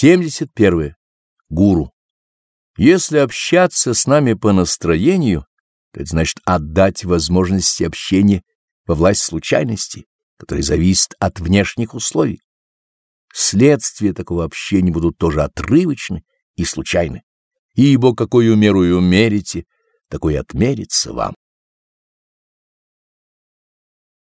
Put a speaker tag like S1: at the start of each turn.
S1: 71. Гуру. Если общаться с нами по настроению, то это значит отдать возможности общения во власть случайности, которая зависит от внешних условий. Следствия такого общения будут тоже отрывочны и случайны, ибо какую меру и умерите, такой отмерится вам.